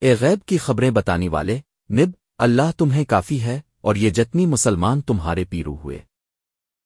اے غیب کی خبریں بتانے والے، نب، اللہ تمہیں کافی ہے اور یہ جتنی مسلمان تمہارے پیرو ہوئے۔